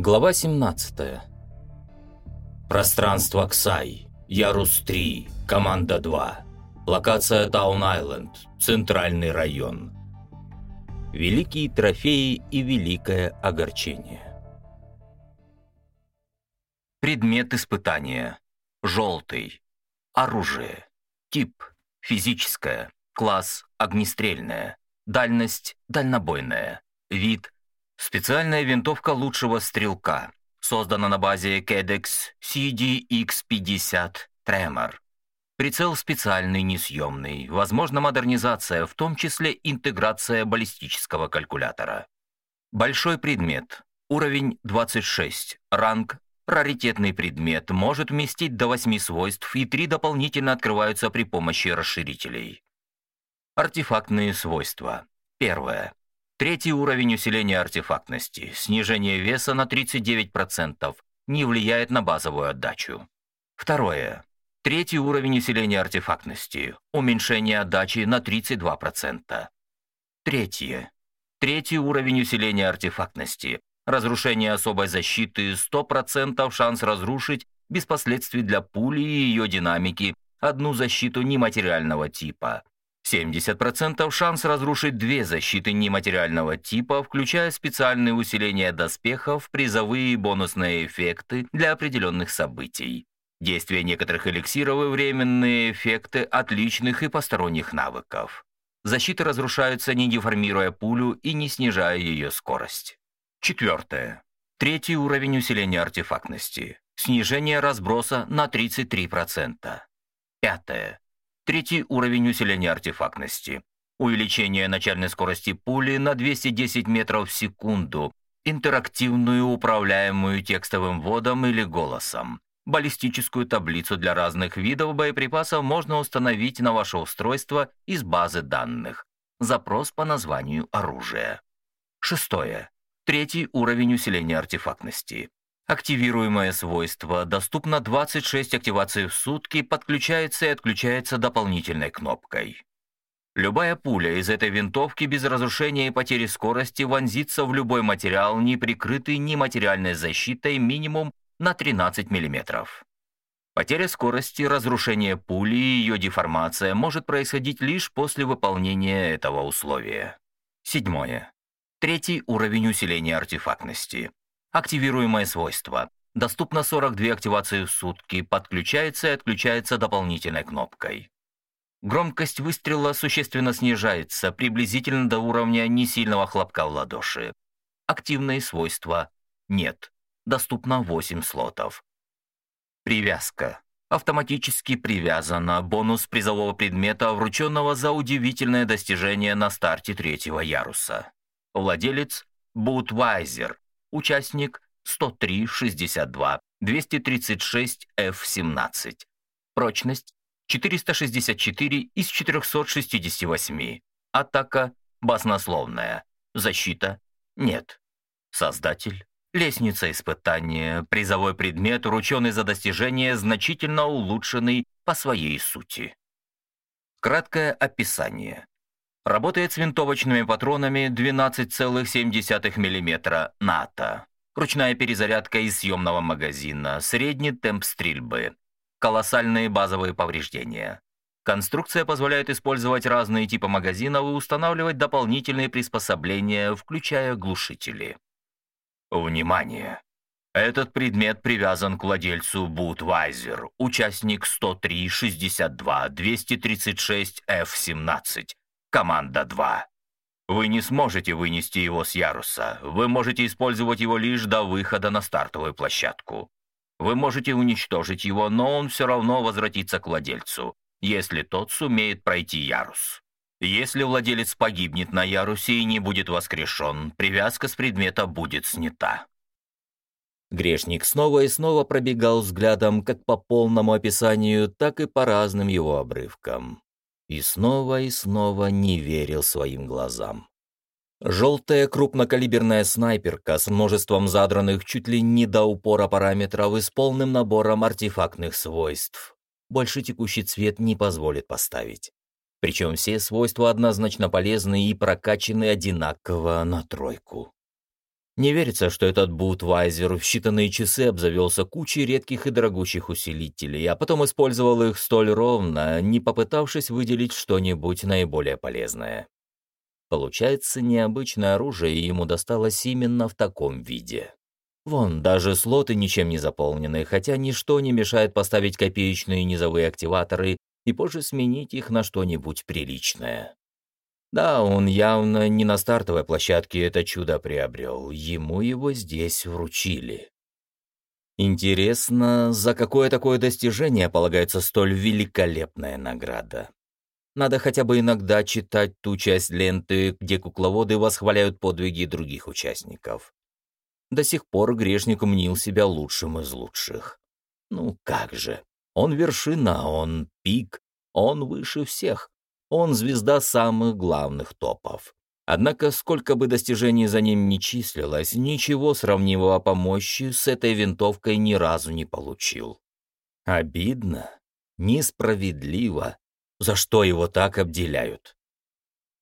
Глава 17. Пространство Ксай. Ярус 3. Команда 2. Локация Таун-Айленд. Центральный район. Великие трофеи и великое огорчение. Предмет испытания. Желтый. Оружие. Тип. Физическое. Класс. Огнестрельное. Дальность. Дальнобойная. Вид. Специальная винтовка лучшего стрелка. Создана на базе KEDEX CDX-50 Tremor. Прицел специальный, несъемный. Возможна модернизация, в том числе интеграция баллистического калькулятора. Большой предмет. Уровень 26. Ранг. Раритетный предмет. Может вместить до 8 свойств, и 3 дополнительно открываются при помощи расширителей. Артефактные свойства. Первое. Третий уровень усиления артефактности. Снижение веса на 39%. Не влияет на базовую отдачу. Второе. Третий уровень усиления артефактности. Уменьшение отдачи на 32%. Третье. Третий уровень усиления артефактности. Разрушение особой защиты 100% шанс разрушить без последствий для пули и ее динамики одну защиту нематериального типа. 70% шанс разрушить две защиты нематериального типа, включая специальные усиления доспехов, призовые и бонусные эффекты для определенных событий. Действие некоторых эликсиров и временные эффекты отличных и посторонних навыков. Защиты разрушаются, не деформируя пулю и не снижая ее скорость. Четвертое. Третий уровень усиления артефактности. Снижение разброса на 33%. Пятое. Третий уровень усиления артефактности. Увеличение начальной скорости пули на 210 метров в секунду. Интерактивную, управляемую текстовым вводом или голосом. Баллистическую таблицу для разных видов боеприпасов можно установить на ваше устройство из базы данных. Запрос по названию оружия. Шестое. Третий уровень усиления артефактности. Активируемое свойство доступно 26 активаций в сутки, подключается и отключается дополнительной кнопкой. Любая пуля из этой винтовки без разрушения и потери скорости вонзится в любой материал, не прикрытый ни материальной защитой минимум на 13 мм. Потеря скорости, разрушение пули и ее деформация может происходить лишь после выполнения этого условия. Седьмое. Третий уровень усиления артефактности. Активируемое свойство. Доступно 42 активации в сутки, подключается и отключается дополнительной кнопкой. Громкость выстрела существенно снижается, приблизительно до уровня несильного хлопка в ладоши. Активные свойства нет. Доступно 8 слотов. Привязка. Автоматически привязана бонус призового предмета, врученного за удивительное достижение на старте третьего яруса. Владелец – Бутвайзер, Участник 103-62, 236F17. Прочность 464 из 468. Атака баснословная. Защита нет. Создатель Лестница испытания, призовой предмет, урученный за достижение, значительно улучшенный по своей сути. Краткое описание. Работает с винтовочными патронами 12,7 мм НАТО. Ручная перезарядка из съемного магазина, средний темп стрельбы. Колоссальные базовые повреждения. Конструкция позволяет использовать разные типы магазинов и устанавливать дополнительные приспособления, включая глушители. Внимание! Этот предмет привязан к владельцу Будвайзер, участник 103-62-236F-17, Команда 2. Вы не сможете вынести его с яруса. Вы можете использовать его лишь до выхода на стартовую площадку. Вы можете уничтожить его, но он все равно возвратится к владельцу, если тот сумеет пройти ярус. Если владелец погибнет на ярусе и не будет воскрешен, привязка с предмета будет снята. Грешник снова и снова пробегал взглядом как по полному описанию, так и по разным его обрывкам и снова и снова не верил своим глазам. Желтая крупнокалиберная снайперка с множеством задранных чуть ли не до упора параметров и с полным набором артефактных свойств. Больше текущий цвет не позволит поставить. Причем все свойства однозначно полезны и прокачаны одинаково на тройку. Не верится, что этот Бутвайзер в считанные часы обзавелся кучей редких и дорогущих усилителей, а потом использовал их столь ровно, не попытавшись выделить что-нибудь наиболее полезное. Получается, необычное оружие ему досталось именно в таком виде. Вон, даже слоты ничем не заполнены, хотя ничто не мешает поставить копеечные низовые активаторы и позже сменить их на что-нибудь приличное. Да, он явно не на стартовой площадке это чудо приобрел, ему его здесь вручили. Интересно, за какое такое достижение полагается столь великолепная награда? Надо хотя бы иногда читать ту часть ленты, где кукловоды восхваляют подвиги других участников. До сих пор грешник мнил себя лучшим из лучших. Ну как же, он вершина, он пик, он выше всех. Он звезда самых главных топов. Однако, сколько бы достижений за ним ни числилось, ничего сравнимого по мощи с этой винтовкой ни разу не получил. Обидно, несправедливо, за что его так обделяют.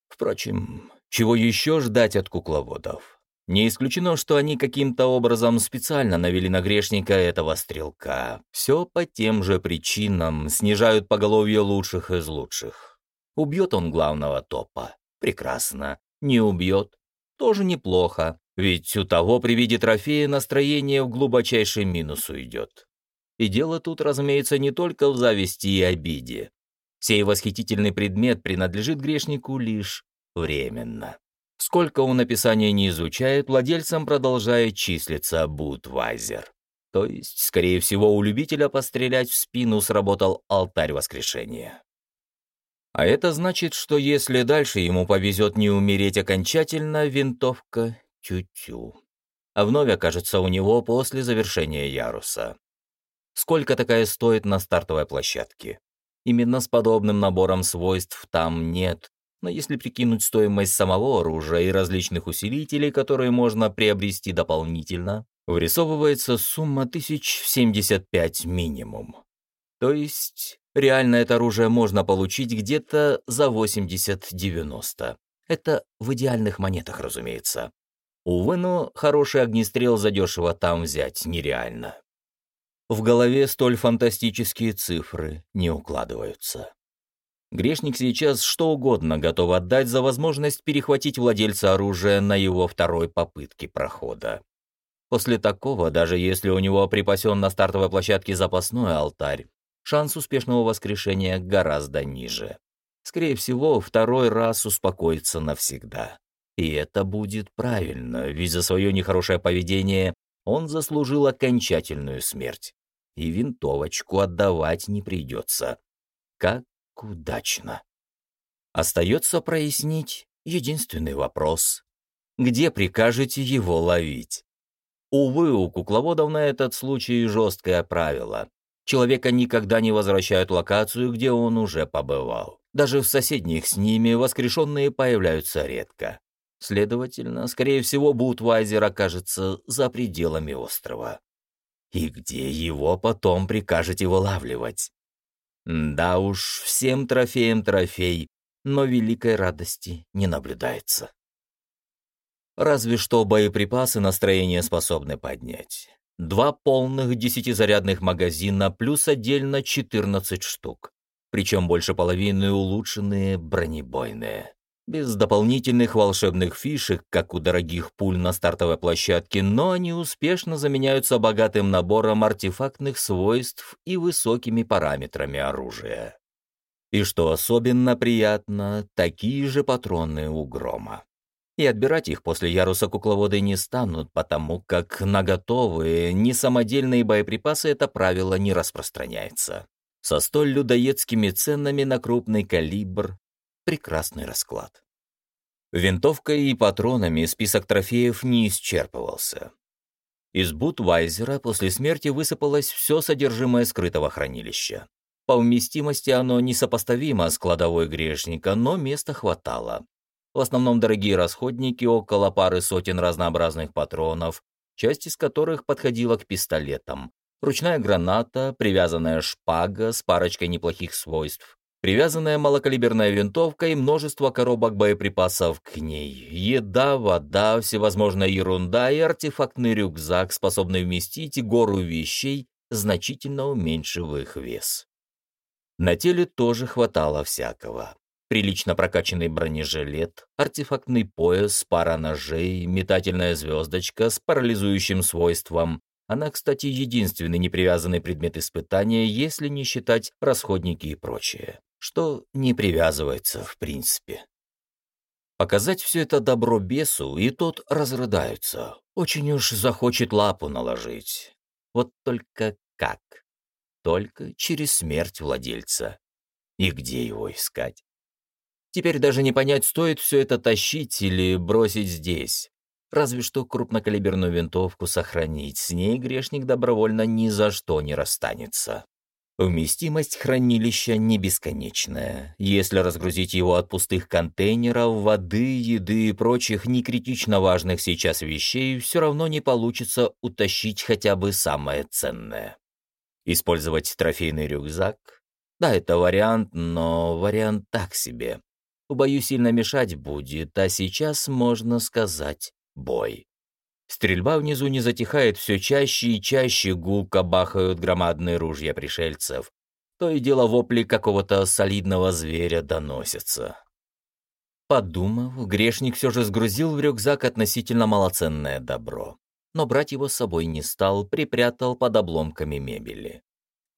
Впрочем, чего еще ждать от кукловодов? Не исключено, что они каким-то образом специально навели на грешника этого стрелка. Все по тем же причинам снижают поголовье лучших из лучших. Убьет он главного топа. Прекрасно. Не убьет. Тоже неплохо. Ведь у того при виде трофея настроение в глубочайший минус уйдет. И дело тут, разумеется, не только в зависти и обиде. Сей восхитительный предмет принадлежит грешнику лишь временно. Сколько он описания не изучает, владельцем продолжает числиться Бутвайзер. То есть, скорее всего, у любителя пострелять в спину сработал алтарь воскрешения. А это значит, что если дальше ему повезет не умереть окончательно, винтовка тю-тю. А вновь окажется у него после завершения яруса. Сколько такая стоит на стартовой площадке? Именно с подобным набором свойств там нет, но если прикинуть стоимость самого оружия и различных усилителей, которые можно приобрести дополнительно, вырисовывается сумма 1075 минимум. То есть Реально это оружие можно получить где-то за 80-90. Это в идеальных монетах, разумеется. Увы, но хороший огнестрел задешево там взять нереально. В голове столь фантастические цифры не укладываются. Грешник сейчас что угодно готов отдать за возможность перехватить владельца оружия на его второй попытке прохода. После такого, даже если у него припасен на стартовой площадке запасной алтарь, шанс успешного воскрешения гораздо ниже. Скорее всего, второй раз успокоится навсегда. И это будет правильно, ведь за свое нехорошее поведение он заслужил окончательную смерть. И винтовочку отдавать не придется. Как удачно. Остается прояснить единственный вопрос. Где прикажете его ловить? Увы, у кукловодов на этот случай жесткое правило. Человека никогда не возвращают в локацию, где он уже побывал. Даже в соседних с ними воскрешенные появляются редко. Следовательно, скорее всего, Бутвайзер окажется за пределами острова. И где его потом прикажете вылавливать? Да уж, всем трофеем трофей, но великой радости не наблюдается. Разве что боеприпасы настроение способны поднять. Два полных десятизарядных магазина плюс отдельно 14 штук. Причем больше половины улучшенные бронебойные. Без дополнительных волшебных фишек, как у дорогих пуль на стартовой площадке, но они успешно заменяются богатым набором артефактных свойств и высокими параметрами оружия. И что особенно приятно, такие же патроны у грома и отбирать их после яруса кукловоды не станут, потому как на готовые, не самодельные боеприпасы это правило не распространяется. Со столь людоедскими ценами на крупный калибр — прекрасный расклад. Винтовкой и патронами список трофеев не исчерпывался. Из Бутвайзера после смерти высыпалось все содержимое скрытого хранилища. По вместимости оно несопоставимо с кладовой грешника, но места хватало. В основном дорогие расходники, около пары сотен разнообразных патронов, часть из которых подходила к пистолетам. Ручная граната, привязанная шпага с парочкой неплохих свойств, привязанная малокалиберная винтовка и множество коробок боеприпасов к ней, еда, вода, всевозможная ерунда и артефактный рюкзак, способный вместить гору вещей, значительно уменьшив их вес. На теле тоже хватало всякого. Прилично прокачанный бронежилет, артефактный пояс, пара ножей, метательная звездочка с парализующим свойством. Она, кстати, единственный непривязанный предмет испытания, если не считать расходники и прочее, что не привязывается в принципе. Показать все это добро бесу, и тот разрыдается. Очень уж захочет лапу наложить. Вот только как? Только через смерть владельца. И где его искать? Теперь даже не понять, стоит все это тащить или бросить здесь. Разве что крупнокалиберную винтовку сохранить. С ней грешник добровольно ни за что не расстанется. Вместимость хранилища не бесконечная. Если разгрузить его от пустых контейнеров, воды, еды и прочих некритично важных сейчас вещей, все равно не получится утащить хотя бы самое ценное. Использовать трофейный рюкзак? Да, это вариант, но вариант так себе. Бою сильно мешать будет, а сейчас, можно сказать, бой. Стрельба внизу не затихает, все чаще и чаще гулко бахают громадные ружья пришельцев. То и дело вопли какого-то солидного зверя доносятся. Подумав, грешник все же сгрузил в рюкзак относительно малоценное добро. Но брать его с собой не стал, припрятал под обломками мебели.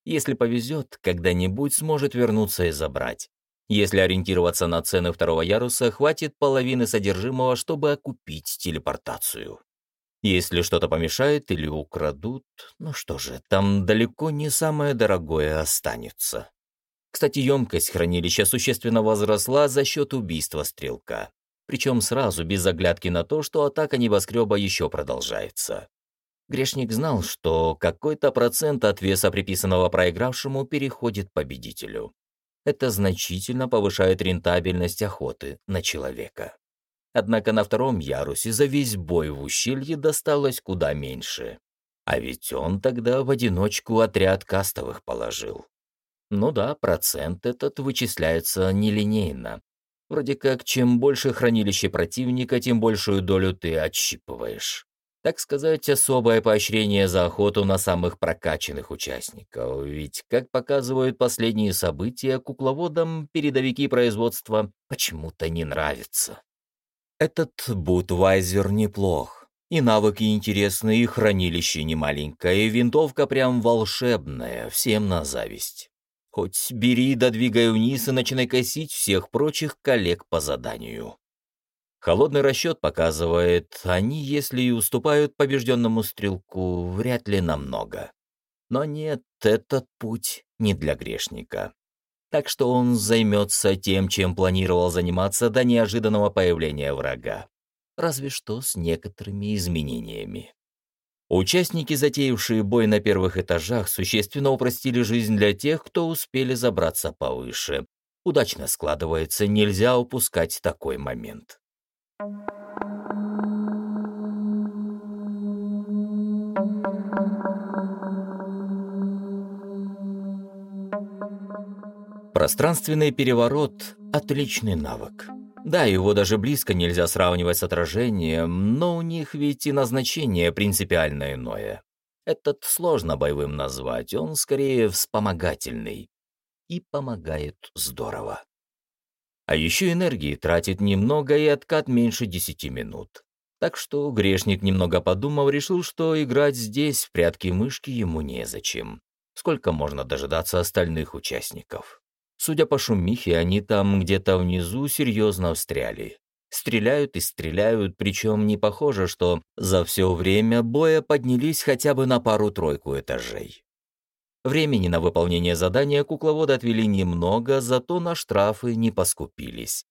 Если повезет, когда-нибудь сможет вернуться и забрать. Если ориентироваться на цены второго яруса, хватит половины содержимого, чтобы окупить телепортацию. Если что-то помешает или украдут, ну что же, там далеко не самое дорогое останется. Кстати, емкость хранилища существенно возросла за счет убийства стрелка. Причем сразу, без оглядки на то, что атака небоскреба еще продолжается. Грешник знал, что какой-то процент от веса, приписанного проигравшему, переходит победителю это значительно повышает рентабельность охоты на человека. Однако на втором ярусе за весь бой в ущелье досталось куда меньше. А ведь он тогда в одиночку отряд кастовых положил. Ну да, процент этот вычисляется нелинейно. Вроде как, чем больше хранилище противника, тем большую долю ты отщипываешь так сказать, особое поощрение за охоту на самых прокачанных участников. Ведь, как показывают последние события, кукловодам передовики производства почему-то не нравятся. Этот Бутвайзер неплох. И навыки интересные, и хранилище немаленькое, и винтовка прям волшебная, всем на зависть. Хоть бери да двигай вниз и начинай косить всех прочих коллег по заданию. Холодный расчет показывает, они, если и уступают побежденному стрелку, вряд ли намного. Но нет, этот путь не для грешника. Так что он займется тем, чем планировал заниматься до неожиданного появления врага. Разве что с некоторыми изменениями. Участники, затеявшие бой на первых этажах, существенно упростили жизнь для тех, кто успели забраться повыше. Удачно складывается, нельзя упускать такой момент. Пространственный переворот — отличный навык. Да, его даже близко нельзя сравнивать с отражением, но у них ведь и назначение принципиально иное. Этот сложно боевым назвать, он скорее вспомогательный. И помогает здорово. А еще энергии тратит немного и откат меньше 10 минут. Так что грешник, немного подумав, решил, что играть здесь в прятки-мышки ему незачем. Сколько можно дожидаться остальных участников? Судя по шумихе, они там где-то внизу серьезно встряли. Стреляют и стреляют, причем не похоже, что за все время боя поднялись хотя бы на пару-тройку этажей. Времени на выполнение задания кукловоды отвели немного, зато на штрафы не поскупились.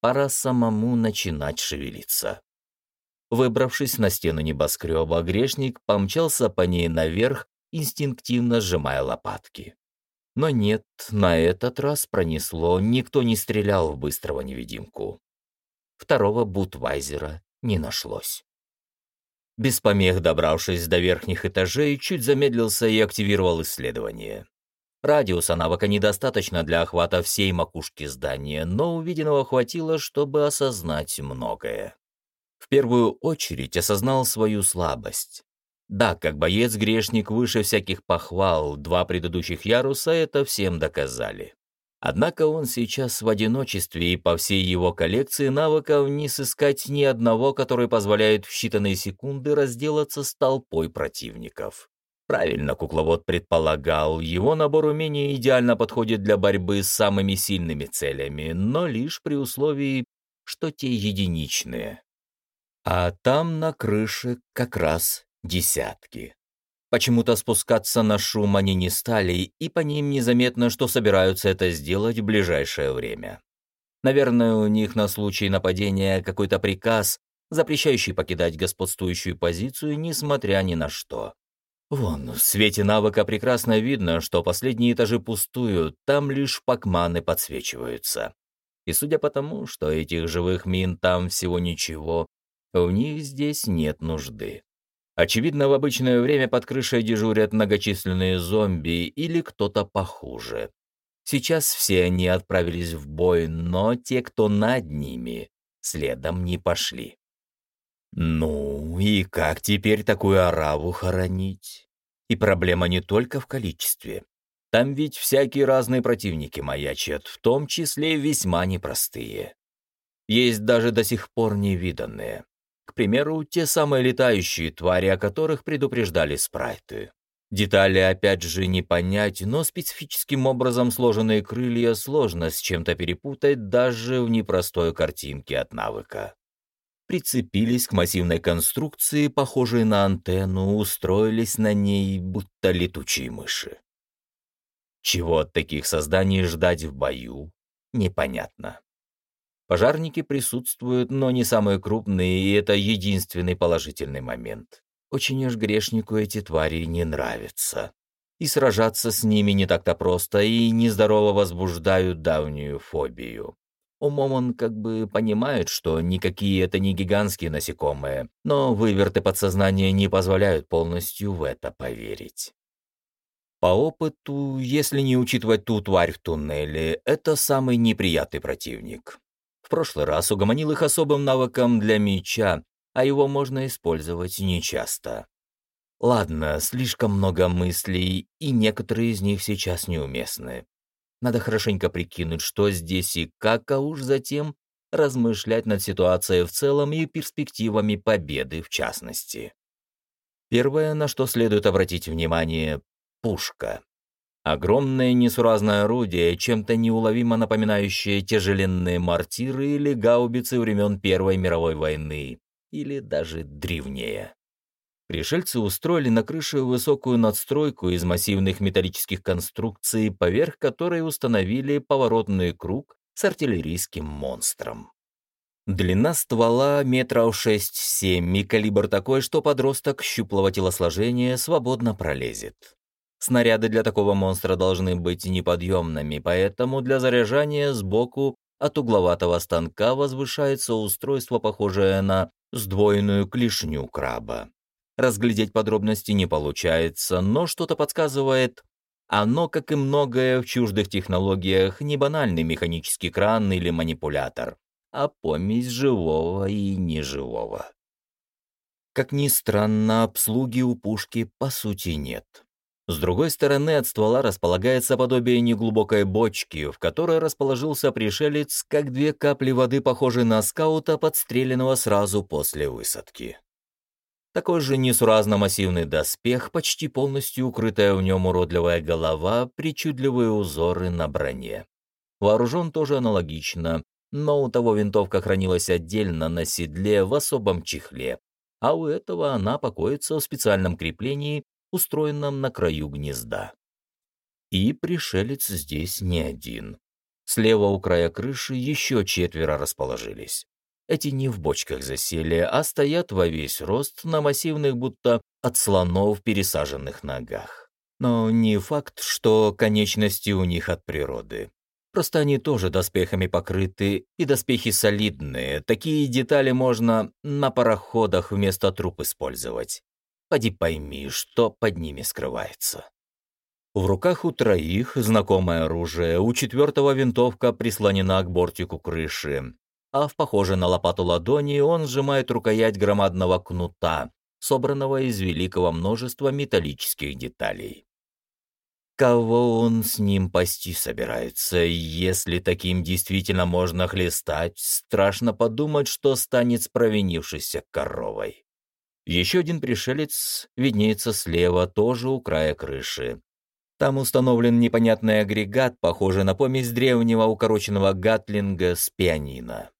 Пора самому начинать шевелиться. Выбравшись на стену небоскреба, грешник помчался по ней наверх, инстинктивно сжимая лопатки. Но нет, на этот раз пронесло, никто не стрелял в быстрого невидимку. Второго бутвайзера не нашлось. Без помех добравшись до верхних этажей, чуть замедлился и активировал исследование. Радиуса навыка недостаточно для охвата всей макушки здания, но увиденного хватило, чтобы осознать многое. В первую очередь осознал свою слабость. Да, как боец-грешник выше всяких похвал, два предыдущих яруса это всем доказали. Однако он сейчас в одиночестве, и по всей его коллекции навыков не сыскать ни одного, который позволяет в считанные секунды разделаться с толпой противников. Правильно кукловод предполагал, его набор умений идеально подходит для борьбы с самыми сильными целями, но лишь при условии, что те единичные. А там на крыше как раз десятки. Почему-то спускаться на шум они не стали, и по ним незаметно, что собираются это сделать в ближайшее время. Наверное, у них на случай нападения какой-то приказ, запрещающий покидать господствующую позицию, несмотря ни на что. Вон, в свете навыка прекрасно видно, что последние этажи пустуют, там лишь пакманы подсвечиваются. И судя по тому, что этих живых мин там всего ничего, в них здесь нет нужды. Очевидно, в обычное время под крышей дежурят многочисленные зомби или кто-то похуже. Сейчас все они отправились в бой, но те, кто над ними, следом не пошли. Ну, и как теперь такую ораву хоронить? И проблема не только в количестве. Там ведь всякие разные противники маячат, в том числе весьма непростые. Есть даже до сих пор невиданные. К примеру, те самые летающие твари, о которых предупреждали спрайты. Детали опять же не понять, но специфическим образом сложенные крылья сложно с чем-то перепутать даже в непростой картинке от навыка. Прицепились к массивной конструкции, похожей на антенну, устроились на ней, будто летучие мыши. Чего от таких созданий ждать в бою, непонятно. Пожарники присутствуют, но не самые крупные, и это единственный положительный момент. Очень уж грешнику эти твари не нравятся. И сражаться с ними не так-то просто, и нездорово возбуждают давнюю фобию. Умом он как бы понимает, что никакие это не гигантские насекомые, но выверты подсознания не позволяют полностью в это поверить. По опыту, если не учитывать ту тварь в туннеле, это самый неприятный противник прошлый раз угомонил их особым навыком для меча, а его можно использовать нечасто. Ладно, слишком много мыслей, и некоторые из них сейчас неуместны. Надо хорошенько прикинуть, что здесь и как, а уж затем размышлять над ситуацией в целом и перспективами победы в частности. Первое, на что следует обратить внимание — пушка. Огромное несуразное орудие, чем-то неуловимо напоминающее тяжеленные мортиры или гаубицы времен Первой мировой войны, или даже древнее. Пришельцы устроили на крыше высокую надстройку из массивных металлических конструкций, поверх которой установили поворотный круг с артиллерийским монстром. Длина ствола метров 6-7 и калибр такой, что подросток щуплого телосложения свободно пролезет. Снаряды для такого монстра должны быть неподъемными, поэтому для заряжания сбоку от угловатого станка возвышается устройство, похожее на сдвоенную клешню краба. Разглядеть подробности не получается, но что-то подсказывает. Оно, как и многое в чуждых технологиях, не банальный механический кран или манипулятор, а помесь живого и неживого. Как ни странно, обслуги у пушки по сути нет. С другой стороны от ствола располагается подобие неглубокой бочки, в которой расположился пришелец, как две капли воды, похожие на скаута, подстреленного сразу после высадки. Такой же несуразно массивный доспех, почти полностью укрытая в нем уродливая голова, причудливые узоры на броне. Вооружен тоже аналогично, но у того винтовка хранилась отдельно на седле в особом чехле, а у этого она покоится в специальном креплении устроенном на краю гнезда. И пришелец здесь не один. Слева у края крыши еще четверо расположились. Эти не в бочках засели, а стоят во весь рост на массивных, будто от слонов пересаженных ногах. Но не факт, что конечности у них от природы. Просто они тоже доспехами покрыты, и доспехи солидные. Такие детали можно на пароходах вместо труп использовать. Поди пойми, что под ними скрывается. В руках у троих знакомое оружие, у четвертого винтовка прислонена к бортику крыши, а в похожей на лопату ладони он сжимает рукоять громадного кнута, собранного из великого множества металлических деталей. Кого он с ним пасти собирается? Если таким действительно можно хлестать, страшно подумать, что станет с провинившейся коровой. Еще один пришелец виднеется слева, тоже у края крыши. Там установлен непонятный агрегат, похожий на помесь древнего укороченного гатлинга с пианино.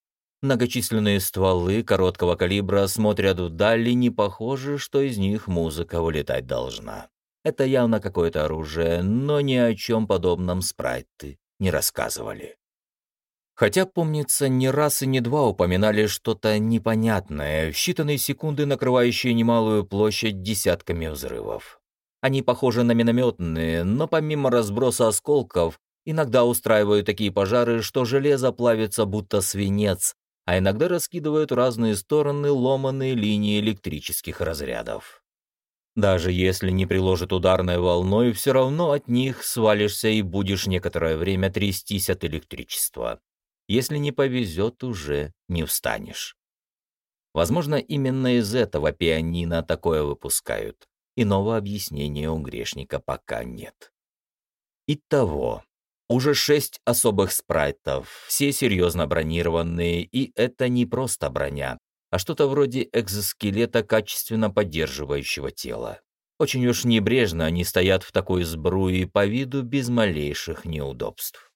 Многочисленные стволы короткого калибра смотрят вдаль, и не похоже, что из них музыка вылетать должна. Это явно какое-то оружие, но ни о чем подобном спрайты не рассказывали. Хотя, помнится, не раз и не два упоминали что-то непонятное, в считанные секунды накрывающее немалую площадь десятками взрывов. Они похожи на минометные, но помимо разброса осколков, иногда устраивают такие пожары, что железо плавится будто свинец, а иногда раскидывают разные стороны ломаные линии электрических разрядов. Даже если не приложит ударной волной, все равно от них свалишься и будешь некоторое время трястись от электричества. Если не повезет, уже не встанешь. Возможно, именно из этого пианино такое выпускают. Иного объяснения у грешника пока нет. Итого, уже шесть особых спрайтов, все серьезно бронированные, и это не просто броня, а что-то вроде экзоскелета, качественно поддерживающего тело. Очень уж небрежно они стоят в такой сбруе по виду без малейших неудобств.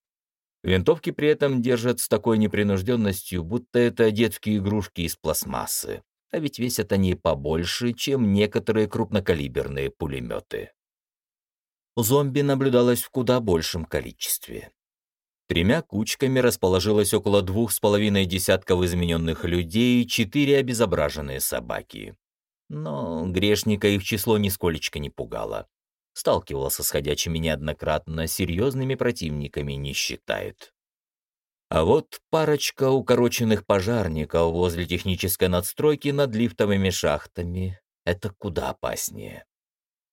Винтовки при этом держат с такой непринужденностью, будто это детские игрушки из пластмассы, а ведь весят они побольше, чем некоторые крупнокалиберные пулеметы зомби наблюдалось в куда большем количестве. Тремя кучками расположилось около двух с половиной десятков измененных людей и четыре обезображенные собаки. Но грешника их число нисколечко не пугало. Сталкивался с ходячими неоднократно, серьезными противниками не считает. А вот парочка укороченных пожарников возле технической надстройки над лифтовыми шахтами — это куда опаснее.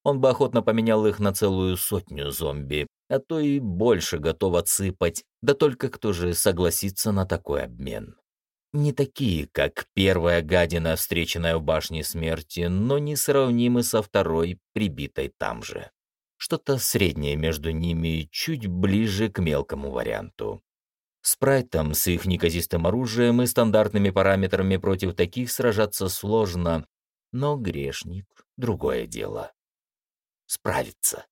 Он бы охотно поменял их на целую сотню зомби, а то и больше готов отсыпать, да только кто же согласится на такой обмен. Не такие, как первая гадина, встреченная в башне смерти, но несравнимы со второй, прибитой там же. Что-то среднее между ними, чуть ближе к мелкому варианту. Спрайтом с их неказистым оружием и стандартными параметрами против таких сражаться сложно, но грешник — другое дело справиться.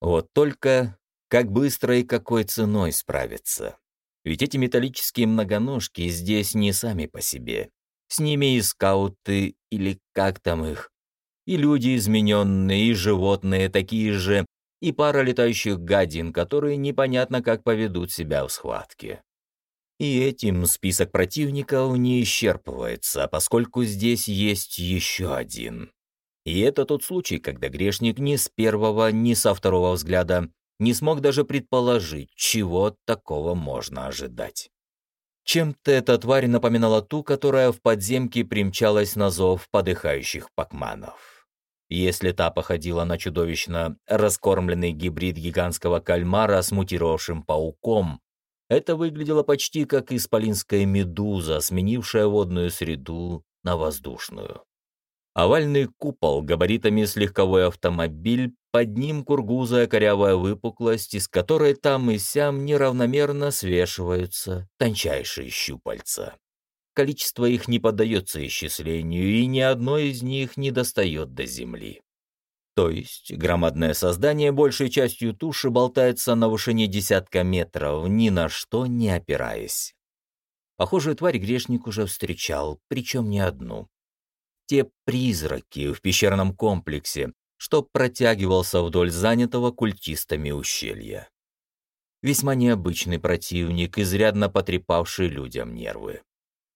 Вот только как быстро и какой ценой справиться. Ведь эти металлические многоножки здесь не сами по себе. С ними и скауты, или как там их, и люди измененные, и животные такие же, и пара летающих гадин, которые непонятно как поведут себя в схватке. И этим список противников не исчерпывается, поскольку здесь есть еще один. И это тот случай, когда грешник ни с первого, ни со второго взгляда не смог даже предположить, чего такого можно ожидать. Чем-то эта тварь напоминала ту, которая в подземке примчалась на зов подыхающих пакманов. Если та походила на чудовищно раскормленный гибрид гигантского кальмара с мутировавшим пауком, это выглядело почти как исполинская медуза, сменившая водную среду на воздушную. Овальный купол габаритами с легковой автомобиль, под ним кургузая корявая выпуклость, из которой там и сям неравномерно свешиваются тончайшие щупальца. Количество их не поддается исчислению, и ни одно из них не достает до земли. То есть громадное создание большей частью туши болтается на вышине десятка метров, ни на что не опираясь. Похожую тварь грешник уже встречал, причем не одну те призраки в пещерном комплексе, что протягивался вдоль занятого культистами ущелья. Весьма необычный противник, изрядно потрепавший людям нервы.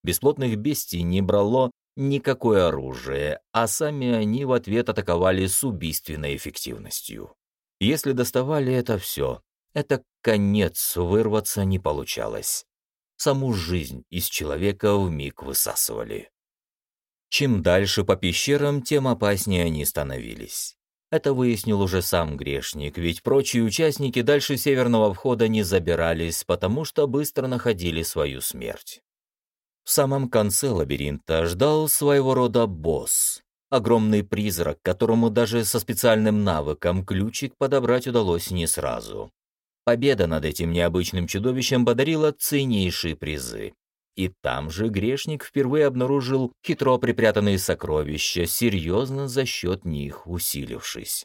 Бесплотных бестий не брало никакое оружие, а сами они в ответ атаковали с убийственной эффективностью. Если доставали это все, это конец, вырваться не получалось. Саму жизнь из человека вмиг высасывали. Чем дальше по пещерам, тем опаснее они становились. Это выяснил уже сам грешник, ведь прочие участники дальше северного входа не забирались, потому что быстро находили свою смерть. В самом конце лабиринта ждал своего рода босс. Огромный призрак, которому даже со специальным навыком ключик подобрать удалось не сразу. Победа над этим необычным чудовищем подарила ценнейшие призы. И там же грешник впервые обнаружил хитро припрятанные сокровища, серьезно за счет них усилившись.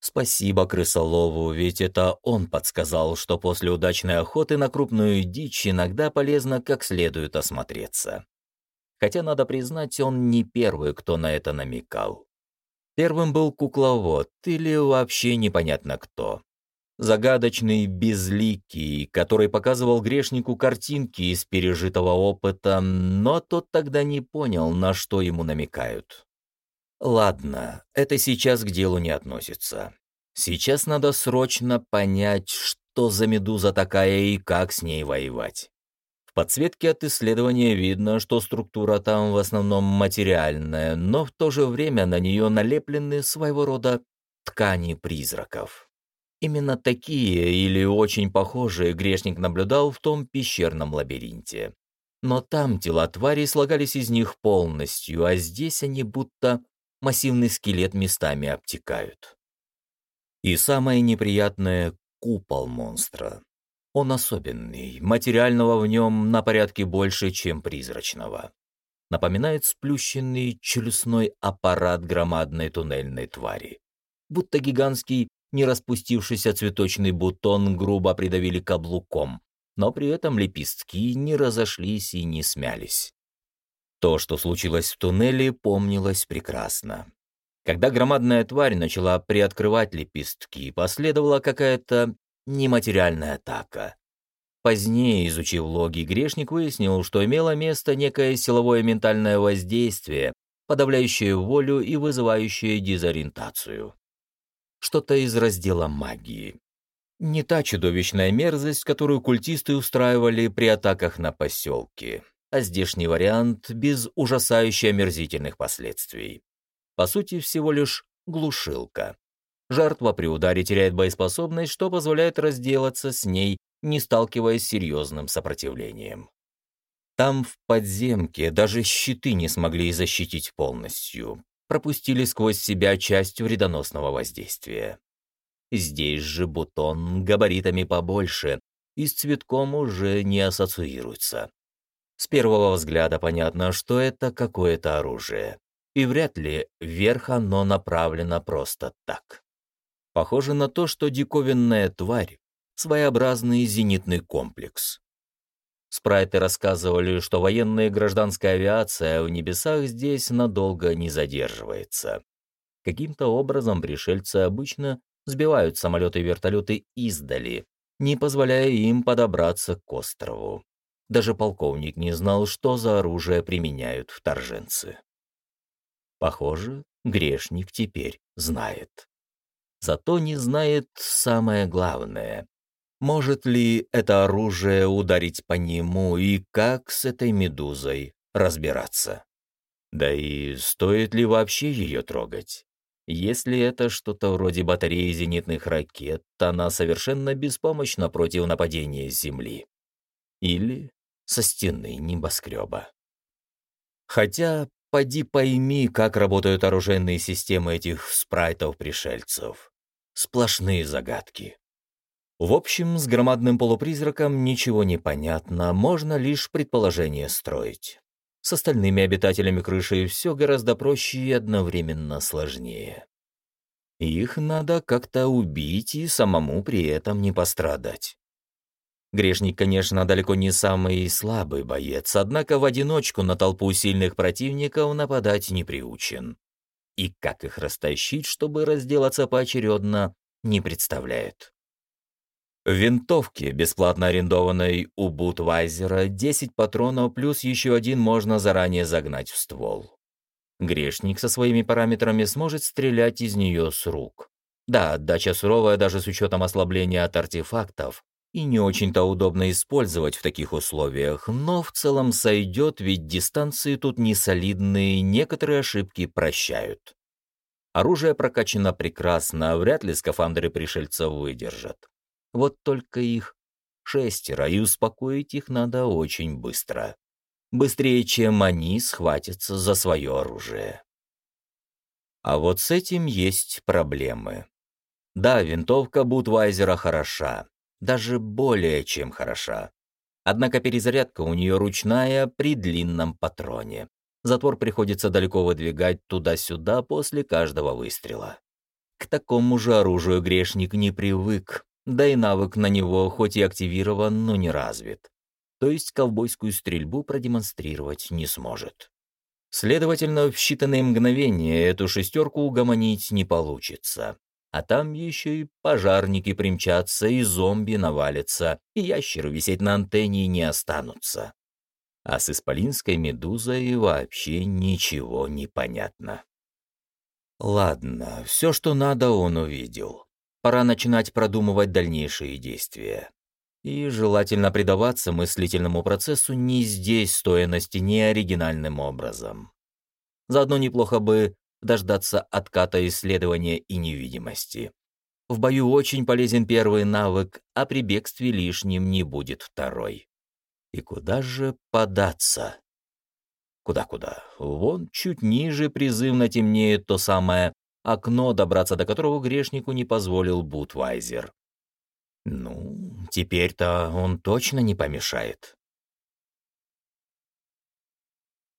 Спасибо крысолову, ведь это он подсказал, что после удачной охоты на крупную дичь иногда полезно как следует осмотреться. Хотя, надо признать, он не первый, кто на это намекал. Первым был кукловод, или вообще непонятно кто загадочный безликий, который показывал грешнику картинки из пережитого опыта, но тот тогда не понял, на что ему намекают. Ладно, это сейчас к делу не относится. Сейчас надо срочно понять, что за медуза такая и как с ней воевать. В подсветке от исследования видно, что структура там в основном материальная, но в то же время на нее налеплены своего рода ткани призраков. Именно такие или очень похожие грешник наблюдал в том пещерном лабиринте. Но там тела тварей слагались из них полностью, а здесь они будто массивный скелет местами обтекают. И самое неприятное — купол монстра. Он особенный, материального в нем на порядке больше, чем призрачного. Напоминает сплющенный челюстной аппарат громадной туннельной твари. Будто гигантский не распустившийся цветочный бутон грубо придавили каблуком, но при этом лепестки не разошлись и не смялись. То, что случилось в туннеле, помнилось прекрасно. Когда громадная тварь начала приоткрывать лепестки, последовала какая-то нематериальная атака. Позднее, изучив логи, грешник выяснил, что имело место некое силовое ментальное воздействие, подавляющее волю и вызывающее дезориентацию что-то из раздела магии. Не та чудовищная мерзость, которую культисты устраивали при атаках на поселки, а здешний вариант без ужасающе омерзительных последствий. По сути, всего лишь глушилка. Жертва при ударе теряет боеспособность, что позволяет разделаться с ней, не сталкиваясь с серьезным сопротивлением. Там, в подземке, даже щиты не смогли защитить полностью пропустили сквозь себя часть вредоносного воздействия. Здесь же бутон габаритами побольше и с цветком уже не ассоциируется. С первого взгляда понятно, что это какое-то оружие, и вряд ли вверх оно направлено просто так. Похоже на то, что диковинная тварь — своеобразный зенитный комплекс. Спрайты рассказывали, что военная и гражданская авиация в небесах здесь надолго не задерживается. Каким-то образом пришельцы обычно сбивают самолеты и вертолеты издали, не позволяя им подобраться к острову. Даже полковник не знал, что за оружие применяют вторженцы. Похоже, грешник теперь знает. Зато не знает самое главное. Может ли это оружие ударить по нему и как с этой медузой разбираться? Да и стоит ли вообще ее трогать? Если это что-то вроде батареи зенитных ракет, она совершенно беспомощна против нападения Земли. Или со стены небоскреба. Хотя, поди пойми, как работают оружейные системы этих спрайтов-пришельцев. Сплошные загадки. В общем, с громадным полупризраком ничего не понятно, можно лишь предположение строить. С остальными обитателями крыши все гораздо проще и одновременно сложнее. Их надо как-то убить и самому при этом не пострадать. Грешник, конечно, далеко не самый слабый боец, однако в одиночку на толпу сильных противников нападать не приучен. И как их растащить, чтобы разделаться поочередно, не представляет. В винтовке, бесплатно арендованной у Бутвайзера, 10 патронов плюс еще один можно заранее загнать в ствол. Грешник со своими параметрами сможет стрелять из нее с рук. Да, отдача суровая даже с учетом ослабления от артефактов, и не очень-то удобно использовать в таких условиях, но в целом сойдет, ведь дистанции тут не солидные, некоторые ошибки прощают. Оружие прокачано прекрасно, вряд ли скафандры пришельцев выдержат. Вот только их шестеро, и успокоить их надо очень быстро. Быстрее, чем они схватятся за свое оружие. А вот с этим есть проблемы. Да, винтовка Бутвайзера хороша, даже более чем хороша. Однако перезарядка у нее ручная при длинном патроне. Затвор приходится далеко выдвигать туда-сюда после каждого выстрела. К такому же оружию грешник не привык, да и навык на него хоть и активирован, но не развит. То есть ковбойскую стрельбу продемонстрировать не сможет. Следовательно, в считанные мгновения эту шестерку угомонить не получится. А там еще и пожарники примчатся, и зомби навалятся, и ящеры висеть на антенне не останутся. А с исполинской медузой вообще ничего не понятно. Ладно, все, что надо, он увидел. Пора начинать продумывать дальнейшие действия. И желательно предаваться мыслительному процессу не здесь, стоя на стене оригинальным образом. Заодно неплохо бы дождаться отката исследования и невидимости. В бою очень полезен первый навык, а при бегстве лишним не будет второй. И куда же податься? Куда-куда? Вон чуть ниже призывно темнеет то самое окно, добраться до которого грешнику не позволил Бутвайзер. Ну, теперь-то он точно не помешает.